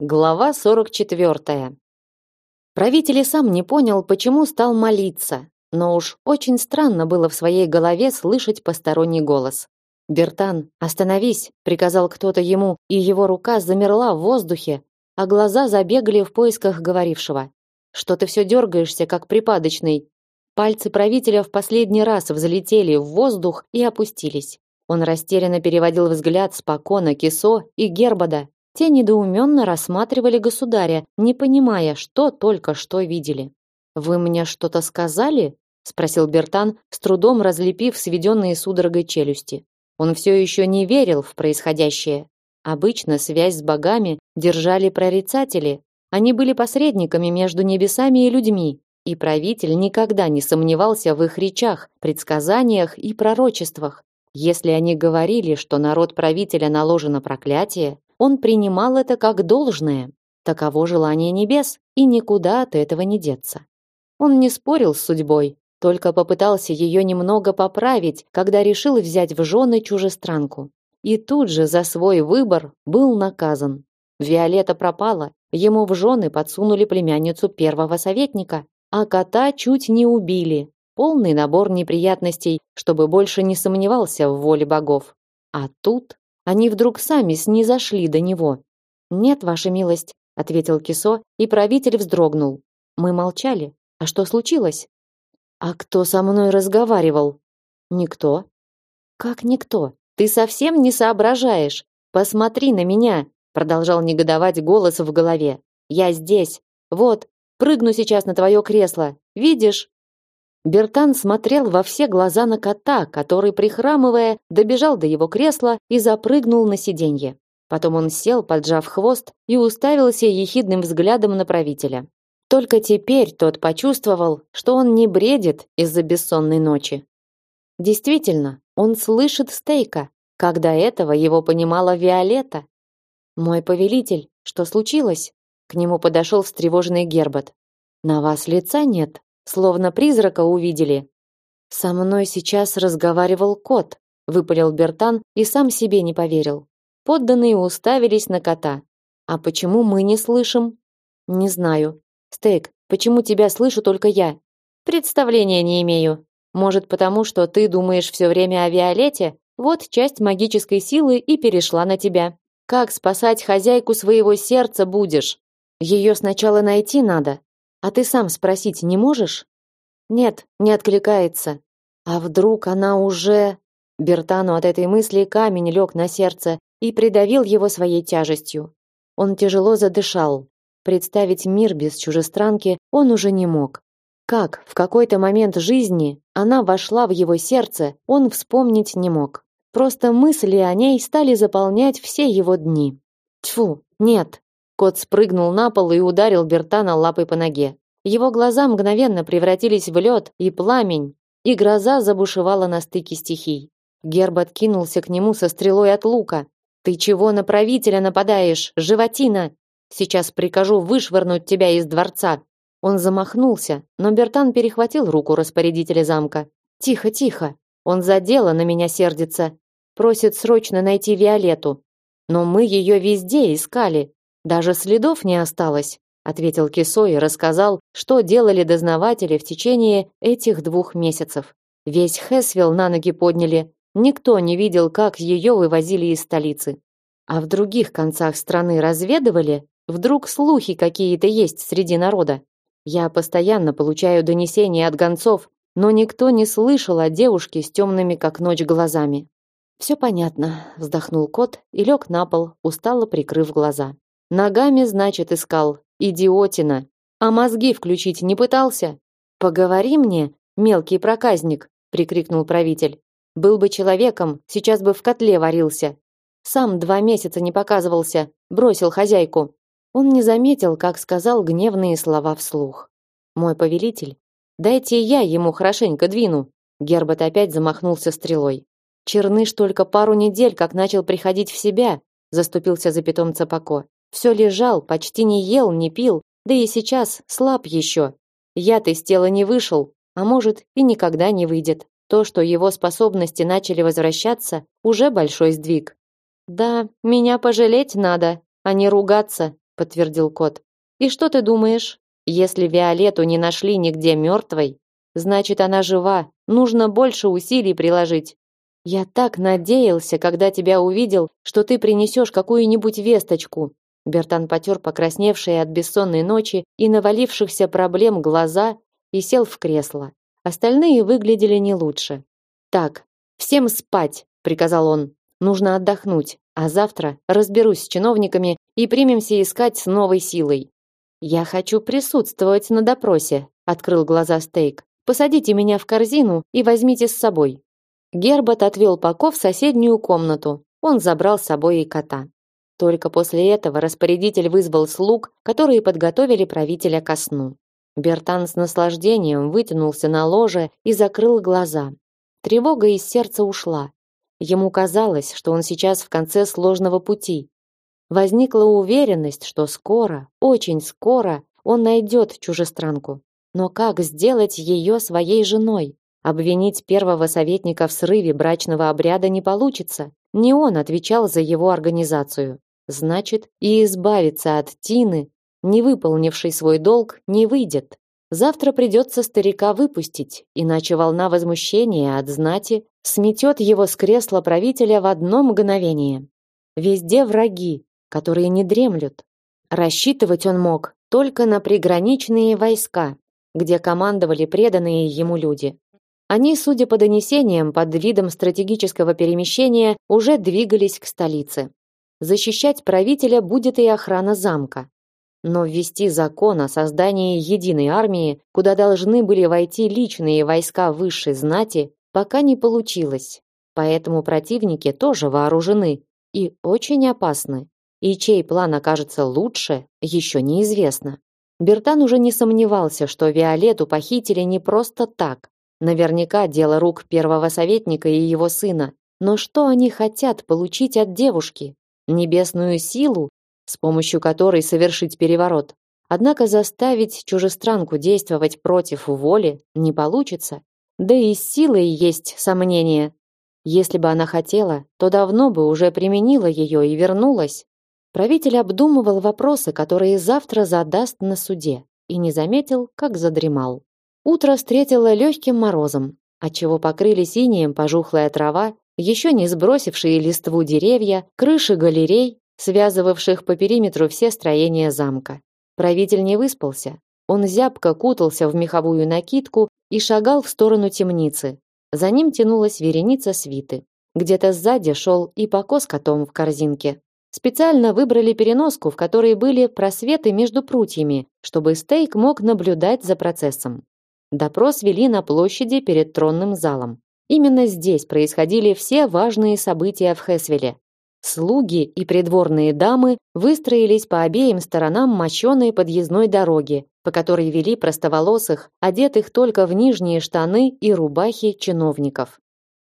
Глава 44. Правитель и сам не понял, почему стал молиться, но уж очень странно было в своей голове слышать посторонний голос. «Бертан, остановись!» — приказал кто-то ему, и его рука замерла в воздухе, а глаза забегали в поисках говорившего. «Что ты все дергаешься, как припадочный?» Пальцы правителя в последний раз взлетели в воздух и опустились. Он растерянно переводил взгляд с Пакона, Кисо и Гербода, те недоуменно рассматривали государя, не понимая, что только что видели. «Вы мне что-то сказали?» — спросил Бертан, с трудом разлепив сведенные судорогой челюсти. Он все еще не верил в происходящее. Обычно связь с богами держали прорицатели. Они были посредниками между небесами и людьми, и правитель никогда не сомневался в их речах, предсказаниях и пророчествах. Если они говорили, что народ правителя наложено проклятие, он принимал это как должное. Таково желание небес, и никуда от этого не деться. Он не спорил с судьбой, только попытался ее немного поправить, когда решил взять в жены чужестранку. И тут же за свой выбор был наказан. Виолетта пропала, ему в жены подсунули племянницу первого советника, а кота чуть не убили. Полный набор неприятностей, чтобы больше не сомневался в воле богов. А тут они вдруг сами снизошли до него. "Нет, ваша милость", ответил Кисо, и правитель вздрогнул. Мы молчали. А что случилось? А кто со мной разговаривал? Никто. Как никто? Ты совсем не соображаешь. Посмотри на меня, продолжал негодовать голос в голове. Я здесь. Вот, прыгну сейчас на твое кресло. Видишь? Бертан смотрел во все глаза на кота, который, прихрамывая, добежал до его кресла и запрыгнул на сиденье. Потом он сел, поджав хвост, и уставился ехидным взглядом на правителя. Только теперь тот почувствовал, что он не бредит из-за бессонной ночи. Действительно, он слышит стейка, как до этого его понимала Виолетта. «Мой повелитель, что случилось?» К нему подошел встревоженный Гербот. «На вас лица нет?» Словно призрака увидели. Со мной сейчас разговаривал кот, выпалил Бертан и сам себе не поверил. Подданные уставились на кота. А почему мы не слышим? Не знаю. Стейк, почему тебя слышу только я? Представления не имею. Может, потому что ты думаешь все время о Виолете? Вот часть магической силы и перешла на тебя. Как спасать хозяйку своего сердца будешь? Ее сначала найти надо, а ты сам спросить не можешь? Нет, не откликается. А вдруг она уже Бертану от этой мысли камень лег на сердце и придавил его своей тяжестью. Он тяжело задышал. Представить мир без чужестранки он уже не мог. Как в какой-то момент жизни она вошла в его сердце, он вспомнить не мог. Просто мысли о ней стали заполнять все его дни. Тьфу, нет, Кот спрыгнул на пол и ударил Бертана лапой по ноге. Его глаза мгновенно превратились в лед и пламень, и гроза забушевала на стыке стихий. Герб откинулся к нему со стрелой от лука. «Ты чего на правителя нападаешь, животина? Сейчас прикажу вышвырнуть тебя из дворца!» Он замахнулся, но Бертан перехватил руку распорядителя замка. «Тихо, тихо! Он за дело на меня сердится. Просит срочно найти Виолетту. Но мы ее везде искали. Даже следов не осталось, ответил Кисо и рассказал, что делали дознаватели в течение этих двух месяцев. Весь Хесвилл на ноги подняли. Никто не видел, как ее вывозили из столицы. А в других концах страны разведывали, вдруг слухи какие-то есть среди народа. Я постоянно получаю донесения от гонцов, но никто не слышал о девушке с темными как ночь глазами. Все понятно, вздохнул кот и лег на пол, устало прикрыв глаза. Ногами, значит, искал. Идиотина. А мозги включить не пытался? Поговори мне, мелкий проказник, прикрикнул правитель. Был бы человеком, сейчас бы в котле варился. Сам два месяца не показывался, бросил хозяйку. Он не заметил, как сказал гневные слова вслух. Мой повелитель, дайте я ему хорошенько двину. Гербот опять замахнулся стрелой. Черныш только пару недель как начал приходить в себя, заступился за питомца Пако. Все лежал, почти не ел, не пил, да и сейчас слаб еще. Яд из тела не вышел, а может и никогда не выйдет. То, что его способности начали возвращаться, уже большой сдвиг. Да, меня пожалеть надо, а не ругаться, подтвердил кот. И что ты думаешь? Если Виолетту не нашли нигде мертвой, значит она жива. Нужно больше усилий приложить. Я так надеялся, когда тебя увидел, что ты принесешь какую-нибудь весточку. Бертан потер покрасневшие от бессонной ночи и навалившихся проблем глаза и сел в кресло. Остальные выглядели не лучше. Так, всем спать, приказал он. Нужно отдохнуть, а завтра разберусь с чиновниками и примемся искать с новой силой. Я хочу присутствовать на допросе, открыл глаза Стейк. Посадите меня в корзину и возьмите с собой. Гербат отвел Пако в соседнюю комнату. Он забрал с собой и кота. Только после этого распорядитель вызвал слуг, которые подготовили правителя ко сну. Бертан с наслаждением вытянулся на ложе и закрыл глаза. Тревога из сердца ушла. Ему казалось, что он сейчас в конце сложного пути. Возникла уверенность, что скоро, очень скоро он найдет чужестранку. Но как сделать ее своей женой? Обвинить первого советника в срыве брачного обряда не получится. Не он отвечал за его организацию. Значит, и избавиться от Тины, не выполнившей свой долг, не выйдет. Завтра придется старика выпустить, иначе волна возмущения от знати сметет его с кресла правителя в одно мгновение. Везде враги, которые не дремлют. Рассчитывать он мог только на приграничные войска, где командовали преданные ему люди. Они, судя по донесениям, под видом стратегического перемещения уже двигались к столице. Защищать правителя будет и охрана замка. Но ввести закон о создании единой армии, куда должны были войти личные войска высшей знати, пока не получилось. Поэтому противники тоже вооружены и очень опасны. И чей план окажется лучше, еще неизвестно. Бертан уже не сомневался, что Виолетту похитили не просто так. Наверняка дело рук первого советника и его сына. Но что они хотят получить от девушки? Небесную силу, с помощью которой совершить переворот. Однако заставить чужестранку действовать против воли не получится. Да и с силой есть сомнения. Если бы она хотела, то давно бы уже применила ее и вернулась. Правитель обдумывал вопросы, которые завтра задаст на суде, и не заметил, как задремал. Утро встретило легким морозом, отчего покрылись инеем пожухлая трава, еще не сбросившие листву деревья, крыши галерей, связывавших по периметру все строения замка. Правитель не выспался. Он зябко кутался в меховую накидку и шагал в сторону темницы. За ним тянулась вереница свиты. Где-то сзади шел и Пако с котом в корзинке. Специально выбрали переноску, в которой были просветы между прутьями, чтобы Стейк мог наблюдать за процессом. Допрос вели на площади перед тронным залом. Именно здесь происходили все важные события в Хесвеле. Слуги и придворные дамы выстроились по обеим сторонам мощеной подъездной дороги, по которой вели простоволосых, одетых только в нижние штаны и рубахи чиновников.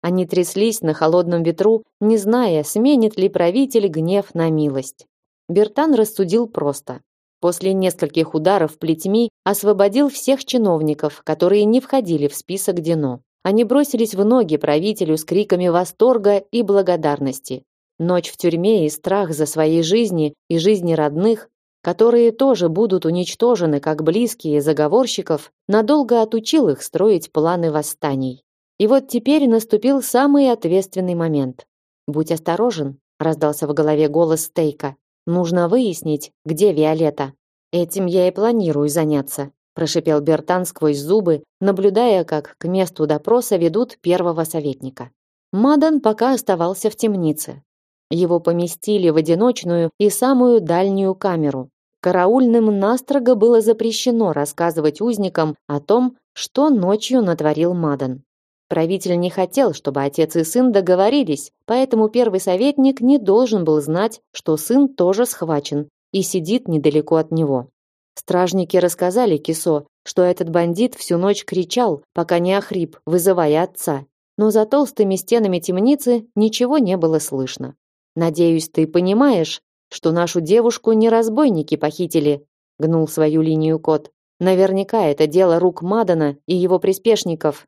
Они тряслись на холодном ветру, не зная, сменит ли правитель гнев на милость. Бертан рассудил просто после нескольких ударов плетьми освободил всех чиновников, которые не входили в список Дино. Они бросились в ноги правителю с криками восторга и благодарности. Ночь в тюрьме и страх за свои жизни и жизни родных, которые тоже будут уничтожены как близкие заговорщиков, надолго отучил их строить планы восстаний. И вот теперь наступил самый ответственный момент. «Будь осторожен», — раздался в голове голос Стейка. Нужно выяснить, где Виолетта. Этим я и планирую заняться, прошипел Бертан сквозь зубы, наблюдая, как к месту допроса ведут первого советника. Мадан пока оставался в темнице. Его поместили в одиночную и самую дальнюю камеру. Караульным настрого было запрещено рассказывать узникам о том, что ночью натворил Мадан. Правитель не хотел, чтобы отец и сын договорились, поэтому первый советник не должен был знать, что сын тоже схвачен и сидит недалеко от него. Стражники рассказали Кисо, что этот бандит всю ночь кричал, пока не охрип, вызывая отца. Но за толстыми стенами темницы ничего не было слышно. Надеюсь, ты понимаешь, что нашу девушку не разбойники похитили, гнул свою линию кот. Наверняка это дело рук Мадана и его приспешников.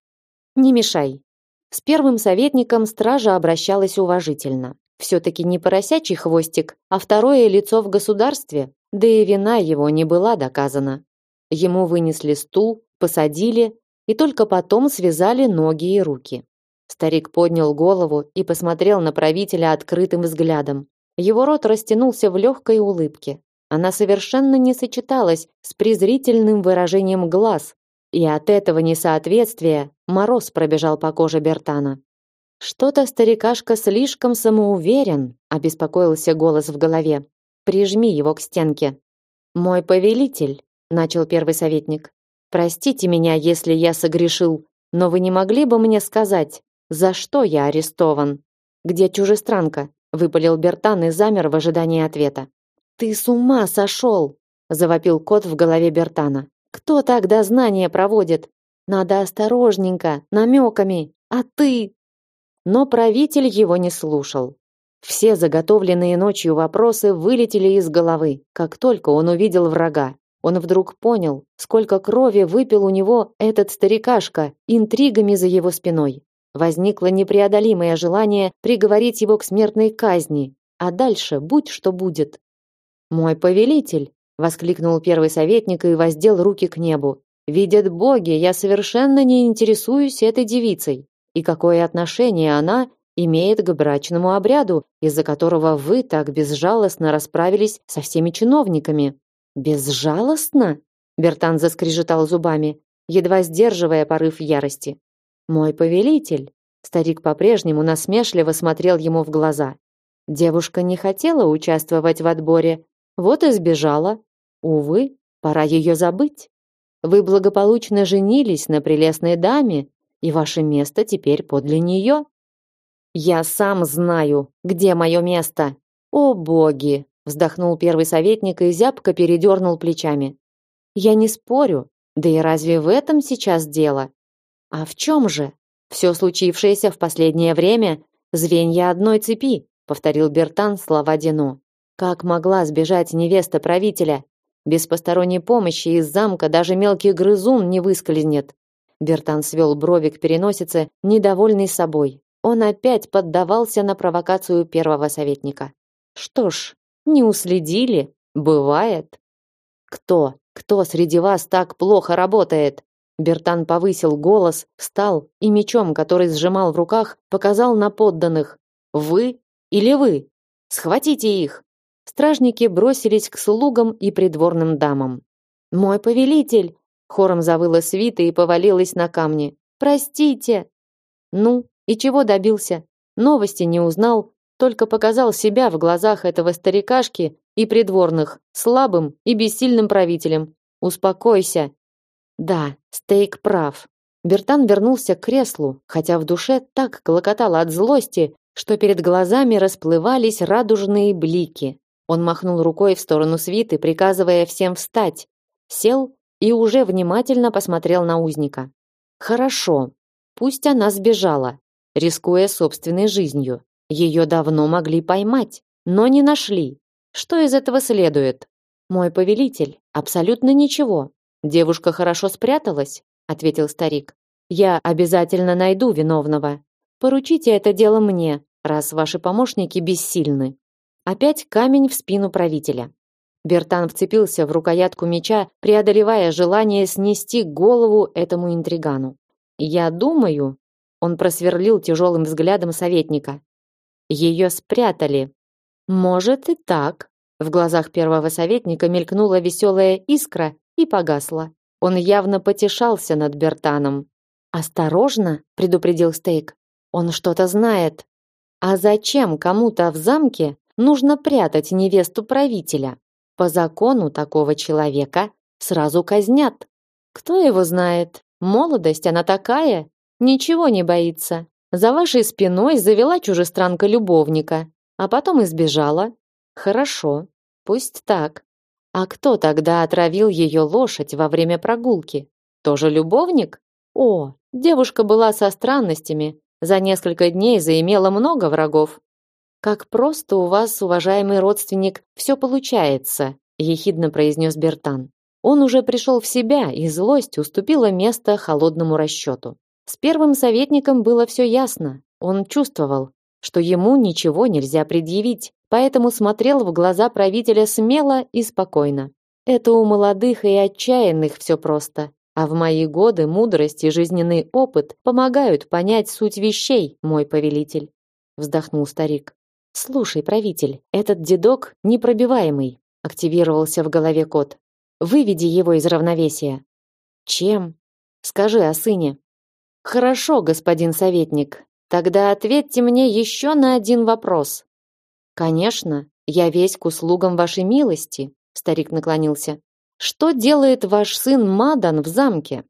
Не мешай. С первым советником стража обращалась уважительно. Все-таки не поросячий хвостик, а второе лицо в государстве. Да и вина его не была доказана. Ему вынесли стул, посадили и только потом связали ноги и руки. Старик поднял голову и посмотрел на правителя открытым взглядом. Его рот растянулся в легкой улыбке. Она совершенно не сочеталась с презрительным выражением глаз, и от этого несоответствия мороз пробежал по коже Бертана. Что-то старикашка слишком самоуверен, обеспокоился голос в голове. Прижми его к стенке. Мой повелитель, начал первый советник. Простите меня, если я согрешил, но вы не могли бы мне сказать, за что я арестован? Где чужестранка? выпалил Бертан и замер в ожидании ответа. Ты с ума сошел! завопил кот в голове Бертана. Кто тогда знания проводит? Надо осторожненько, намеками. А ты? Но правитель его не слушал. Все заготовленные ночью вопросы вылетели из головы, как только он увидел врага. Он вдруг понял, сколько крови выпил у него этот старикашка интригами за его спиной. Возникло непреодолимое желание приговорить его к смертной казни, а дальше будь что будет. Мой повелитель, воскликнул первый советник и воздел руки к небу. Видят боги, я совершенно не интересуюсь этой девицей. И какое отношение она имеет к брачному обряду, из-за которого вы так безжалостно расправились со всеми чиновниками? Безжалостно? Бертан заскрежетал зубами, едва сдерживая порыв ярости. Мой повелитель. Старик по-прежнему насмешливо смотрел ему в глаза. Девушка не хотела участвовать в отборе, вот и сбежала. Увы, пора ее забыть. Вы благополучно женились на прелестной даме, и ваше место теперь подле нее. Я сам знаю, где мое место. О боги, вздохнул первый советник и зябко передернул плечами. Я не спорю, да и разве в этом сейчас дело? А в чем же? Все случившееся в последнее время звенья одной цепи, повторил Бертан слова Дино. Как могла сбежать невеста правителя? Без посторонней помощи из замка даже мелкий грызун не выскользнет. Бертан свел брови к переносице, недовольный собой. Он опять поддавался на провокацию первого советника. Что ж, не уследили, бывает. Кто, кто среди вас так плохо работает? Бертан повысил голос, встал и мечом, который сжимал в руках, показал на подданных. Вы или вы? Схватите их. Стражники бросились к слугам и придворным дамам. Мой повелитель, хором завыла свита и повалилась на камни. Простите. Ну, и чего добился? Новости не узнал, только показал себя в глазах этого старикашки и придворных слабым и бессильным правителем. Успокойся. Да, Стейк прав. Бертан вернулся к креслу, хотя в душе так клокотало от злости, что перед глазами расплывались радужные блики. Он махнул рукой в сторону свиты, приказывая всем встать. Сел и уже внимательно посмотрел на узника. Хорошо. Пусть она сбежала, рискуя собственной жизнью. Ее давно могли поймать, но не нашли. Что из этого следует? Мой повелитель, абсолютно ничего. Девушка хорошо спряталась, ответил старик. Я обязательно найду виновного. Поручите это дело мне, раз ваши помощники бессильны. Опять камень в спину правителя. Бертан вцепился в рукоятку меча, преодолевая желание снести голову этому интригану. Я думаю, он просверлил тяжелым взглядом советника. Ее спрятали. Может и так. В глазах первого советника мелькнула веселая искра и погасла. Он явно потешался над Бертаном. Осторожно, предупредил Стейк. Он что-то знает. А зачем кому-то в замке нужно прятать невесту правителя. По закону такого человека сразу казнят. Кто его знает? Молодость она такая, ничего не боится. За вашей спиной завела чужестранка любовника, а потом избежала. Хорошо, пусть так. А кто тогда отравил ее лошадь во время прогулки? Тоже любовник? О, девушка была со странностями. За несколько дней заимела много врагов. Как просто у вас, уважаемый родственник, все получается, ехидно произнес Бертан. Он уже пришел в себя, и злость уступила место холодному расчету. С первым советником было все ясно. Он чувствовал, что ему ничего нельзя предъявить, поэтому смотрел в глаза правителя смело и спокойно. Это у молодых и отчаянных все просто. А в мои годы мудрость и жизненный опыт помогают понять суть вещей, мой повелитель, вздохнул старик. Слушай, правитель, этот дедок непробиваемый, активировался в голове кот. Выведи его из равновесия. Чем? Скажи о сыне. Хорошо, господин советник. Тогда ответьте мне еще на один вопрос. Конечно, я весь к услугам вашей милости, старик наклонился. Что делает ваш сын Мадан в замке?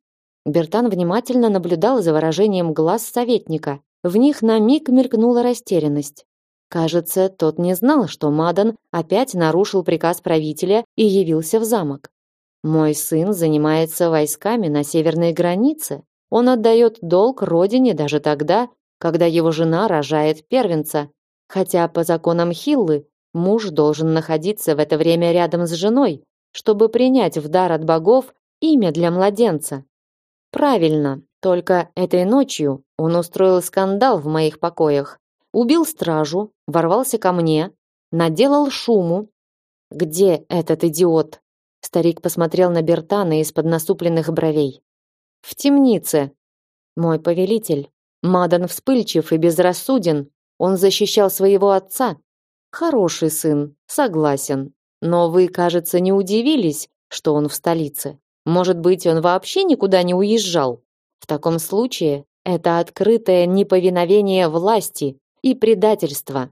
Бертан внимательно наблюдал за выражением глаз советника. В них на миг мелькнула растерянность. Кажется, тот не знал, что Мадан опять нарушил приказ правителя и явился в замок. Мой сын занимается войсками на северной границе. Он отдает долг родине даже тогда, когда его жена рожает первенца, хотя по законам Хиллы муж должен находиться в это время рядом с женой, чтобы принять в дар от богов имя для младенца. Правильно, только этой ночью он устроил скандал в моих покоях, убил стражу, ворвался ко мне, наделал шуму. Где этот идиот? Старик посмотрел на Бертана из-под насупленных бровей. В темнице. Мой повелитель, Мадан вспыльчив и безрассуден. Он защищал своего отца. Хороший сын, согласен. Но вы, кажется, не удивились, что он в столице. Может быть, он вообще никуда не уезжал? В таком случае это открытое неповиновение власти и предательство.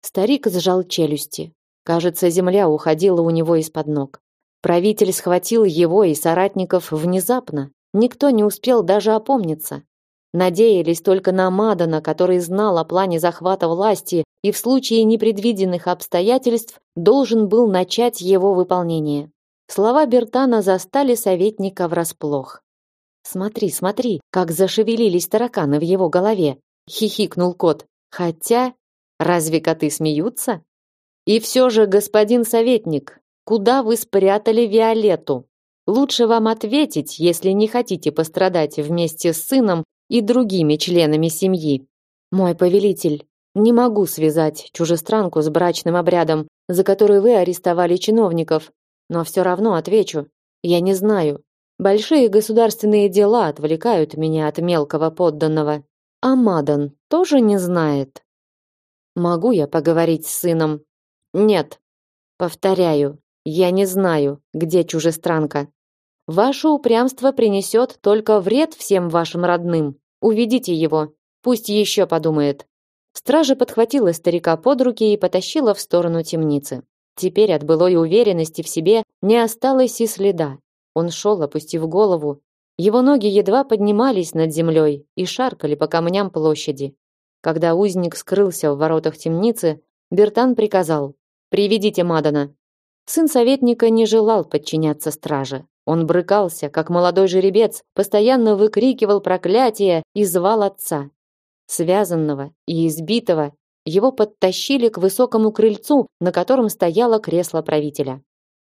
Старик сжал челюсти. Кажется, земля уходила у него из-под ног. Правитель схватил его и соратников внезапно. Никто не успел даже опомниться. Надеялись только на Мадана, который знал о плане захвата власти и в случае непредвиденных обстоятельств должен был начать его выполнение. Слова Бертана застали советника врасплох. «Смотри, смотри, как зашевелились тараканы в его голове!» — хихикнул кот. «Хотя, разве коты смеются?» «И все же, господин советник, куда вы спрятали Виолетту? Лучше вам ответить, если не хотите пострадать вместе с сыном и другими членами семьи. Мой повелитель, не могу связать чужестранку с брачным обрядом, за который вы арестовали чиновников, но все равно отвечу. Я не знаю. Большие государственные дела отвлекают меня от мелкого подданного. А Мадан тоже не знает. Могу я поговорить с сыном? Нет. Повторяю, я не знаю, где чужестранка. Ваше упрямство принесет только вред всем вашим родным. Уведите его, пусть еще подумает. Стража подхватила старика под руки и потащила в сторону темницы. Теперь от былой уверенности в себе не осталось и следа. Он шел, опустив голову. Его ноги едва поднимались над землей и шаркали по камням площади. Когда узник скрылся в воротах темницы, Бертан приказал «Приведите Мадана». Сын советника не желал подчиняться страже. Он брыкался, как молодой жеребец, постоянно выкрикивал проклятия и звал отца. Связанного и избитого его подтащили к высокому крыльцу, на котором стояло кресло правителя.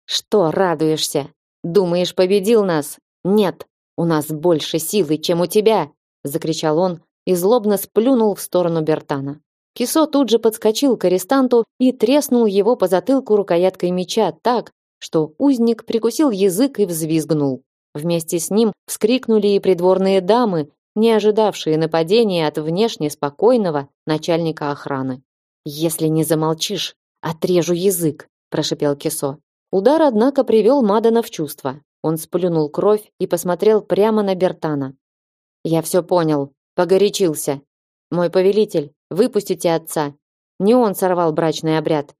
Что радуешься? Думаешь, победил нас? Нет, у нас больше силы, чем у тебя, закричал он и злобно сплюнул в сторону Бертана. Кисо тут же подскочил к арестанту и треснул его по затылку рукояткой меча так, что узник прикусил язык и взвизгнул. Вместе с ним вскрикнули и придворные дамы, не ожидавшие нападения от внешне спокойного начальника охраны. «Если не замолчишь, отрежу язык», – прошипел Кесо. Удар, однако, привел Мадана в чувство. Он сплюнул кровь и посмотрел прямо на Бертана. «Я все понял. Погорячился. Мой повелитель, выпустите отца. Не он сорвал брачный обряд.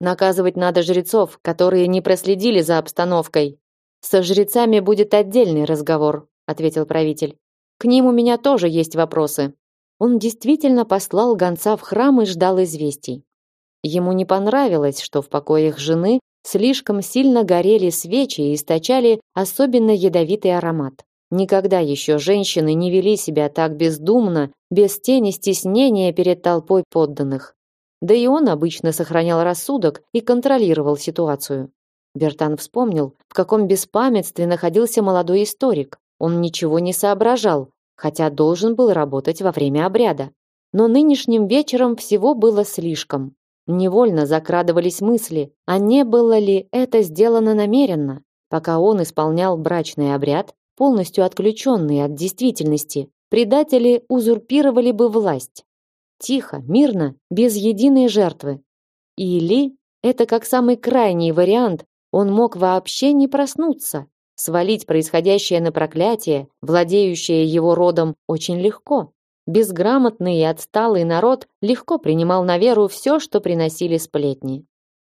Наказывать надо жрецов, которые не проследили за обстановкой. Со жрецами будет отдельный разговор, ответил правитель. К ним у меня тоже есть вопросы. Он действительно послал гонца в храм и ждал известий. Ему не понравилось, что в покоях жены слишком сильно горели свечи и источали особенно ядовитый аромат. Никогда еще женщины не вели себя так бездумно, без тени стеснения перед толпой подданных. Да и он обычно сохранял рассудок и контролировал ситуацию. Бертан вспомнил, в каком беспамятстве находился молодой историк. Он ничего не соображал, хотя должен был работать во время обряда. Но нынешним вечером всего было слишком. невольно закрадывались мысли, а не было ли это сделано намеренно. Пока он исполнял брачный обряд, полностью отключенный от действительности, предатели узурпировали бы власть. Тихо, мирно, без единой жертвы. Или это как самый крайний вариант, он мог вообще не проснуться. Свалить происходящее на проклятие, владеющее его родом, очень легко. Безграмотный и отсталый народ легко принимал на веру все, что приносили сплетни.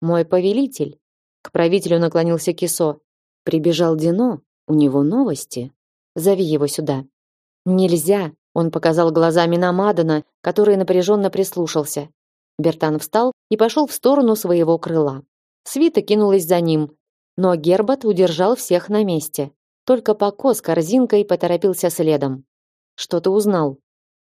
Мой повелитель, к правителю наклонился Кисо. Прибежал Дино, у него новости. Зови его сюда. Нельзя, он показал глазами на Мадана, который напряженно прислушался. Бертан встал и пошел в сторону своего крыла. Свита кинулась за ним, но Гербат удержал всех на месте. Только Пако с корзинкой поторопился следом. Что ты узнал?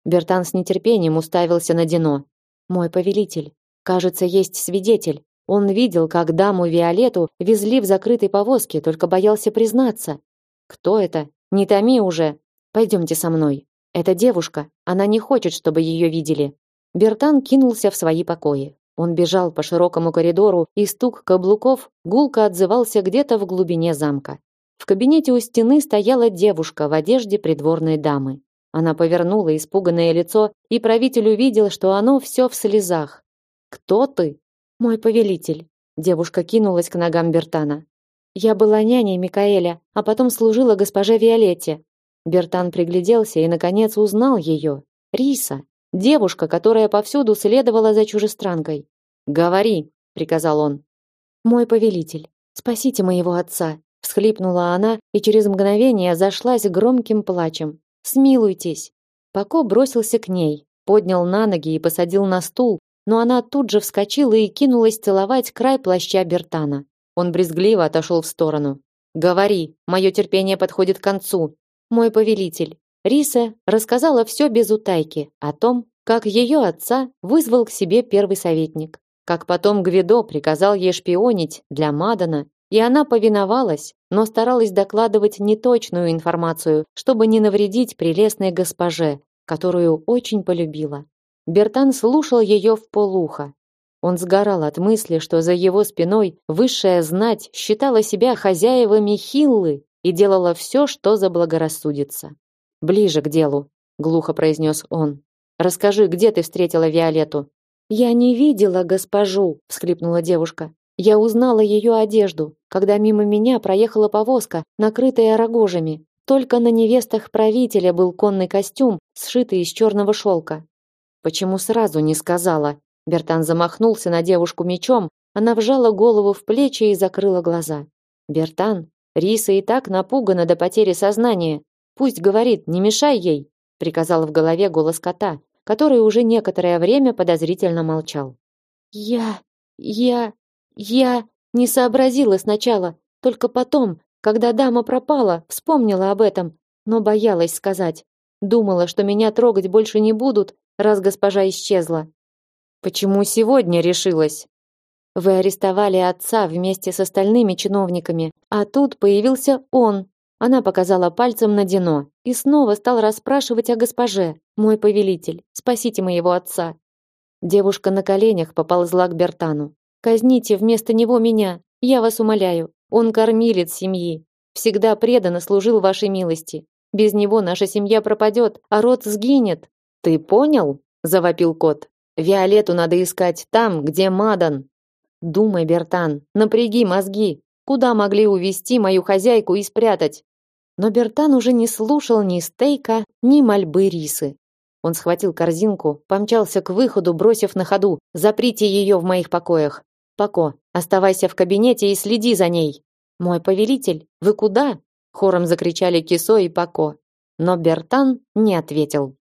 Бертан с нетерпением уставился на Дино. Мой повелитель, кажется, есть свидетель. Он видел, как даму Виолету везли в закрытой повозке, только боялся признаться. Кто это? Не томи уже. Пойдемте со мной. Это девушка. Она не хочет, чтобы ее видели. Бертан кинулся в свои покои. Он бежал по широкому коридору, и стук каблуков гулко отзывался где-то в глубине замка. В кабинете у стены стояла девушка в одежде придворной дамы. Она повернула испуганное лицо, и правитель увидел, что оно все в слезах. «Кто ты?» «Мой повелитель». Девушка кинулась к ногам Бертана. «Я была няней Микаэля, а потом служила госпоже Виолетте». Бертан пригляделся и, наконец, узнал ее. Риса, девушка, которая повсюду следовала за чужестранкой. «Говори», — приказал он. «Мой повелитель, спасите моего отца», — всхлипнула она и через мгновение зашлась громким плачем. Смилуйтесь. Пако бросился к ней, поднял на ноги и посадил на стул, но она тут же вскочила и кинулась целовать край плаща Бертана. Он брезгливо отошел в сторону. Говори, мое терпение подходит к концу. Мой повелитель. Риса рассказала все без утайки о том, как ее отца вызвал к себе первый советник, как потом Гвидо приказал ей шпионить для Мадана и она повиновалась, но старалась докладывать неточную информацию, чтобы не навредить прелестной госпоже, которую очень полюбила. Бертан слушал ее в полухо. Он сгорал от мысли, что за его спиной высшая знать считала себя хозяевами Хиллы и делала все, что заблагорассудится. «Ближе к делу», — глухо произнес он. «Расскажи, где ты встретила Виолетту?» «Я не видела госпожу», — всхлипнула девушка. Я узнала ее одежду, когда мимо меня проехала повозка, накрытая рогожами. Только на невестах правителя был конный костюм, сшитый из черного шелка. Почему сразу не сказала? Бертан замахнулся на девушку мечом, она вжала голову в плечи и закрыла глаза. Бертан, Риса и так напугана до потери сознания. Пусть говорит, не мешай ей, приказал в голове голос кота, который уже некоторое время подозрительно молчал. Я я я не сообразила сначала, только потом, когда дама пропала, вспомнила об этом, но боялась сказать. Думала, что меня трогать больше не будут, раз госпожа исчезла. Почему сегодня решилась? Вы арестовали отца вместе с остальными чиновниками, а тут появился он. Она показала пальцем на Дино и снова стал расспрашивать о госпоже. Мой повелитель, спасите моего отца. Девушка на коленях поползла к Бертану. Казните вместо него меня, я вас умоляю. Он кормилец семьи, всегда преданно служил вашей милости. Без него наша семья пропадет, а род сгинет. Ты понял? завопил кот. Виолетту надо искать там, где Мадан. Думай, Бертан, напряги мозги. Куда могли увести мою хозяйку и спрятать? Но Бертан уже не слушал ни стейка, ни мольбы рисы. Он схватил корзинку, помчался к выходу, бросив на ходу: "Заприте ее в моих покоях". Пако, оставайся в кабинете и следи за ней. Мой повелитель, вы куда? Хором закричали Кисо и Пако. Но Бертан не ответил.